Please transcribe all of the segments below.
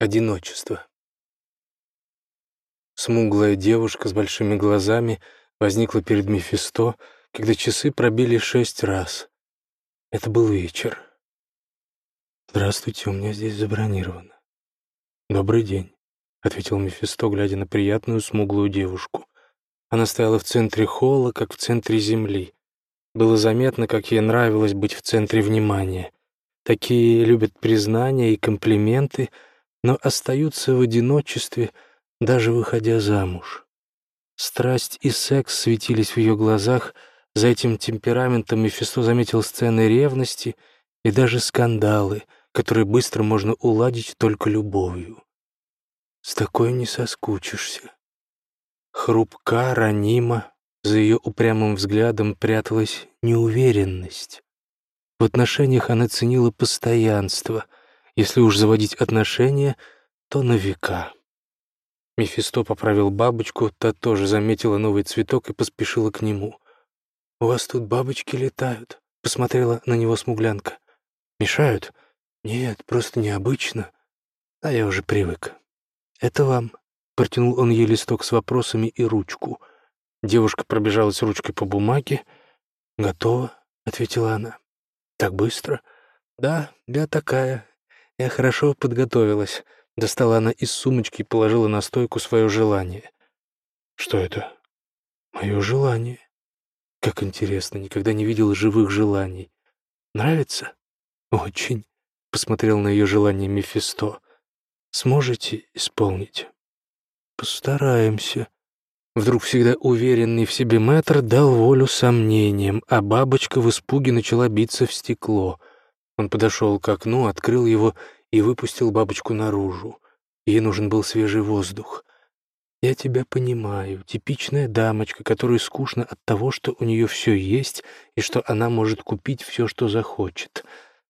Одиночество. Смуглая девушка с большими глазами возникла перед Мефисто, когда часы пробили шесть раз. Это был вечер. «Здравствуйте, у меня здесь забронировано». «Добрый день», — ответил Мефисто, глядя на приятную смуглую девушку. Она стояла в центре холла, как в центре земли. Было заметно, как ей нравилось быть в центре внимания. Такие любят признания и комплименты — но остаются в одиночестве, даже выходя замуж. Страсть и секс светились в ее глазах, за этим темпераментом Мефисто заметил сцены ревности и даже скандалы, которые быстро можно уладить только любовью. С такой не соскучишься. Хрупка, ранима, за ее упрямым взглядом пряталась неуверенность. В отношениях она ценила постоянство — если уж заводить отношения, то на века. Мефисто поправил бабочку, та тоже заметила новый цветок и поспешила к нему. «У вас тут бабочки летают?» — посмотрела на него смуглянка. «Мешают?» «Нет, просто необычно. А я уже привык». «Это вам?» — протянул он ей листок с вопросами и ручку. Девушка пробежалась ручкой по бумаге. «Готово», — ответила она. «Так быстро?» «Да, я такая. Я хорошо подготовилась. Достала она из сумочки и положила на стойку свое желание. Что это? Мое желание. Как интересно, никогда не видел живых желаний. Нравится? Очень. Посмотрел на ее желание Мефисто. Сможете исполнить? Постараемся. Вдруг всегда уверенный в себе мэтр дал волю сомнениям, а бабочка в испуге начала биться в стекло — он подошел к окну, открыл его и выпустил бабочку наружу. Ей нужен был свежий воздух. «Я тебя понимаю. Типичная дамочка, которой скучно от того, что у нее все есть и что она может купить все, что захочет.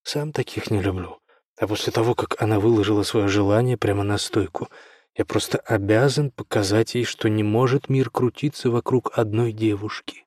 Сам таких не люблю. А после того, как она выложила свое желание прямо на стойку, я просто обязан показать ей, что не может мир крутиться вокруг одной девушки.